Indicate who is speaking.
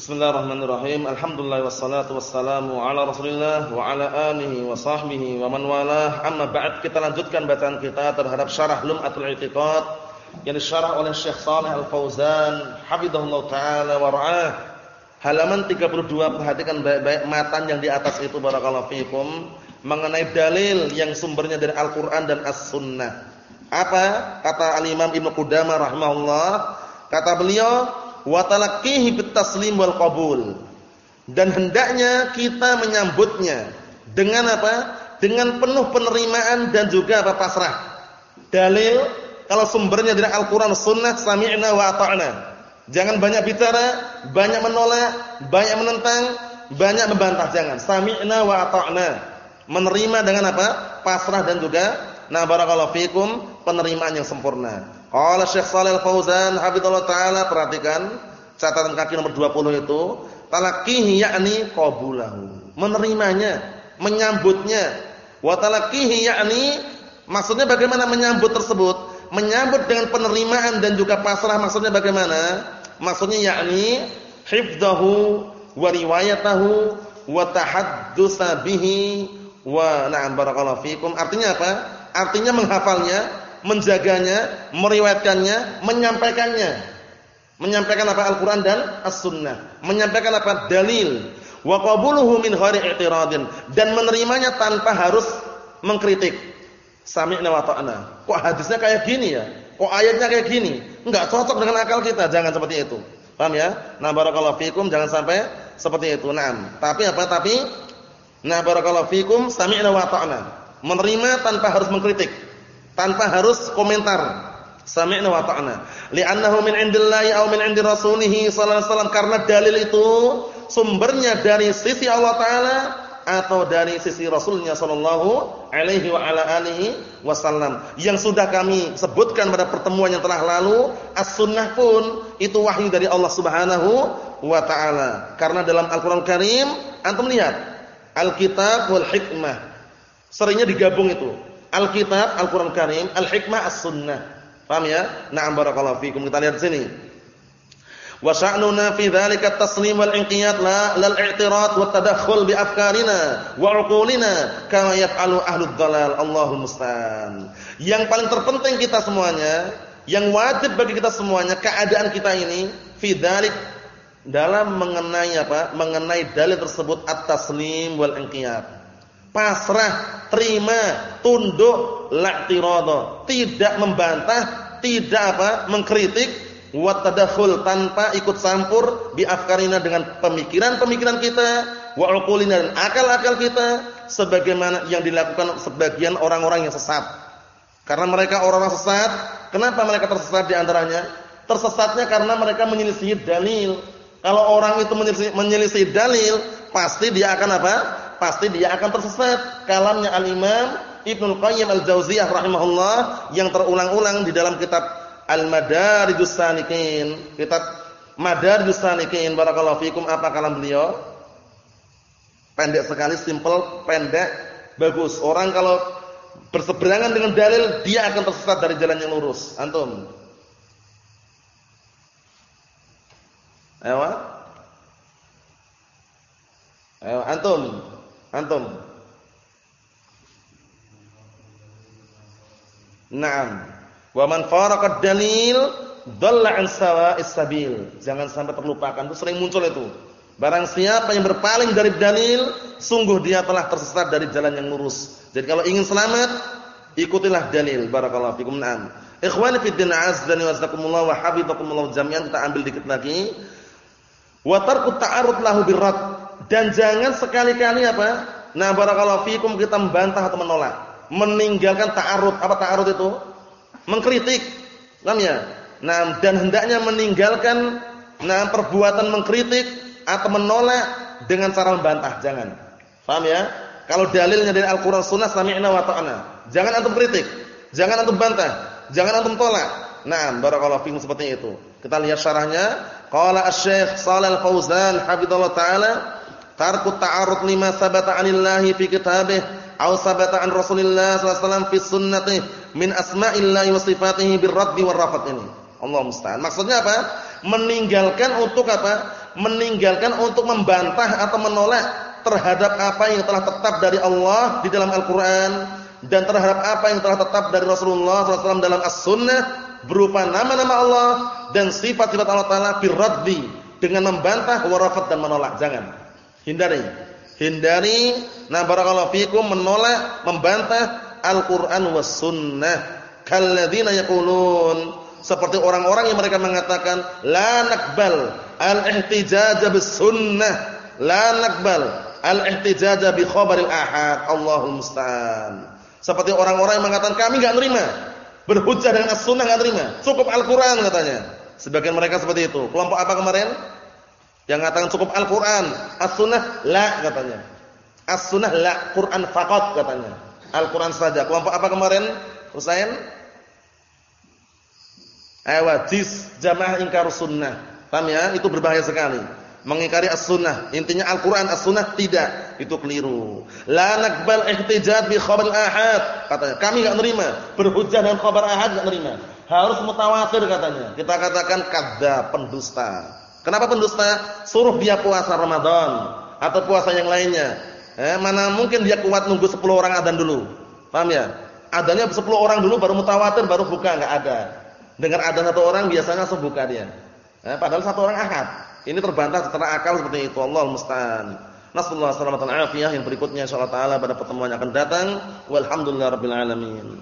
Speaker 1: Bismillahirrahmanirrahim. Alhamdulillah wassalatu wassalamu ala Rasulillah wa ala alihi wa sahbihi wa man walah. Amma ba'd kita lanjutkan bacaan kita terhadap syarah Lum'atul I'tiqad yang disyarah oleh Syekh Shalih Al-Fauzan hafizahullah taala wa ra'ah. Halaman 32 perhatikan baik-baik matan yang di atas itu barakallahu fikum mengenai dalil yang sumbernya dari Al-Qur'an dan As-Sunnah. Apa kata Al-Imam Ibnu Qudamah rahimahullah? Kata beliau wa talaqqihi bitaslim wal qabul. Dan hendaknya kita menyambutnya dengan apa? Dengan penuh penerimaan dan juga apa pasrah. Dalil kalau sumbernya dari Al-Qur'an Sunnah sami'na wa ata'na. Jangan banyak bicara, banyak menolak, banyak menentang, banyak membantah jangan. Sami'na wa ata'na. Menerima dengan apa? Pasrah dan juga na barakallahu fikum penerimaan yang sempurna. Qala Syekh Shalal Fauzan hafizallahu taala perhatikan catatan kaki nomor 20 itu, talaqqihi yakni qabulahu. Menerimanya, menyambutnya. Wa talaqqihi yakni maksudnya bagaimana menyambut tersebut? Menyambut dengan penerimaan dan juga pasrah maksudnya bagaimana? Maksudnya yakni hifdhahu wa riwayatahu wa tahaddusa bihi wa na'am barakallahu fikum. Artinya apa? Artinya menghafalnya menjaganya, meriwayatkannya, menyampaikannya. Menyampaikan apa Al-Qur'an dan As-Sunnah. Menyampaikan apa dalil. Wa qabuluhu min ghairi i'tiradin dan menerimanya tanpa harus mengkritik. Sami'na wa ta'na. Kok hadisnya kayak gini ya? Kok ayatnya kayak gini? Enggak cocok dengan akal kita, jangan seperti itu. Paham ya? Nah, barakallahu fikum jangan sampai seperti itu. Naam. Tapi apa? Tapi nah barakallahu fikum sami'na wa ta'na. Menerima tanpa harus mengkritik tanpa harus komentar. Sami'na wa ta'na. Li'annahu min 'indillahi aw min 'indi rasulih sallallahu alaihi wasallam karena dalil itu sumbernya dari sisi Allah taala atau dari sisi Rasulnya sallallahu alaihi wa ala alihi wasallam. Yang sudah kami sebutkan pada pertemuan yang telah lalu, as-sunnah pun itu wahyu dari Allah Subhanahu wa taala. Karena dalam Al-Qur'an Karim antum lihat, Alkitab wal hikmah. Seringnya digabung itu. Alkitab, Al-Qur'an Karim, Al-Hikmah, As-Sunnah. Paham ya? Na'am barakallahu fikum. Kita lihat sini. Wa sya'nuna fi dzalika at-taslim wal inqiyad la lal i'tirad wa tadakhul bi afkarina wa 'uqulina kama yaf'alu ahlud dhalal. Allahu musta'an. Yang paling terpenting kita semuanya, yang wajib bagi kita semuanya keadaan kita ini fi dzalik dalam mengenai apa? Mengenai dalil tersebut at-taslim wal inqiyad pasrah, terima, tunduk, la'tirada, tidak membantah, tidak apa? mengkritik, wa tadakhul tanpa ikut campur bi afkarina dengan pemikiran-pemikiran kita, wa uqulina dan akal-akal kita sebagaimana yang dilakukan sebagian orang-orang yang sesat. Karena mereka orang-orang sesat, kenapa mereka tersesat di antaranya? Tersesatnya karena mereka menyelisih dalil. Kalau orang itu menyelisih, menyelisih dalil, pasti dia akan apa? Pasti dia akan tersesat. Kalamnya Al-Imam Ibnu Qayyim Al-Jauziyah rahimahullah yang terulang-ulang di dalam kitab Al-Madarijus Salikin. Kitab Madarijus Salikin barakallahu fikum apa kalam beliau? Pendek sekali, simple, pendek, bagus. Orang kalau berseberangan dengan dalil dia akan tersesat dari jalan yang lurus. Antum. Ayo. Ayo antum. Antum. Naam. Wa man faraqa dalil dhalla an sawa'is. Jangan sampai terlupakan. Itu sering muncul itu. Barang siapa yang berpaling dari dalil, sungguh dia telah tersesat dari jalan yang lurus. Jadi kalau ingin selamat, ikutilah dalil. Barakallahu fikum. Naam. Ikhwani fi din azdani wa azakumullah wa habibakumullah jami'an kita ambil dikit lagi. Wa tarku ta'arud lahu birrad dan jangan sekali-kali apa? Nah, barakallahu fikum kita membantah atau menolak. Meninggalkan ta'arud. Apa ta'arud itu? Mengkritik. Paham ya? Nah, dan hendaknya meninggalkan nah perbuatan mengkritik atau menolak dengan cara membantah. Jangan. Paham ya? Kalau dalilnya dari Al-Qur'an Sunnah sami'na wa ta'na. Jangan antum kritik, jangan antum bantah, jangan antum tolak. Nah, barakallahu fikum seperti itu. Kita lihat syarahnya. Qala Asy-Syaikh Shalal Fauzan hafizallahu taala tarku ta'arud lima sabata 'anillahi fi kitabih aw sabata 'an Rasulillah sallallahu fi sunnatih min asma'illahi wa sifatihi birraddi war rafat ini. Allah musta'an. Maksudnya apa? Meninggalkan untuk apa? meninggalkan untuk membantah atau menolak terhadap apa yang telah tetap dari Allah di dalam Al-Qur'an dan terhadap apa yang telah tetap dari Rasulullah SAW dalam As-Sunnah berupa nama-nama Allah dan sifat-sifat Allah Taala birraddi dengan membantah warafat dan menolak. Jangan. Hindari. Hindari nah barakallahu fikum menolak, membantah Al-Qur'an was sunnah. Kalladzina yaqulun seperti orang-orang yang mereka mengatakan la nakbal al-ihtijaj bis sunnah, la nakbal al-ihtijaj bi khabaril ahad. Allahul musta'an. Seperti orang-orang yang mengatakan kami enggak nerima berhujjah dengan as-sunnah enggak terima. Cukup Al-Qur'an katanya. Sebagian mereka seperti itu. Kelompok apa kemarin? Yang mengatakan cukup Al-Qur'an, as-sunnah la katanya. As-sunnah la, Qur'an faqat katanya. Al-Qur'an saja. Kelompok apa kemarin? Husain? Awadis jamaah ingkar sunnah. Paham ya? Itu berbahaya sekali mengingkari as-sunnah. Intinya Al-Qur'an as-sunnah tidak, itu keliru. La naqbal ihtijaj bi khabar ahad katanya. Kami enggak nerima berhujjah dengan khabar ahad enggak nerima. Harus mutawatir katanya. Kita katakan kadzdzab, pendusta. Kenapa pendusta? Suruh dia puasa Ramadan atau puasa yang lainnya. Eh, mana mungkin dia kuat nunggu 10 orang adzan dulu. Paham ya? Adzannya 10 orang dulu baru mutawatir baru buka enggak ada. Dengar adzan satu orang biasanya langsung buka dia. Eh, padahal satu orang ahad. Ini terbantah secara akal seperti itu. Allah musta'an. Nasallahu alaihi wasallam yang berikutnya insyaallah taala pada pertemuan yang akan datang. Walhamdulillahirabbil alamin.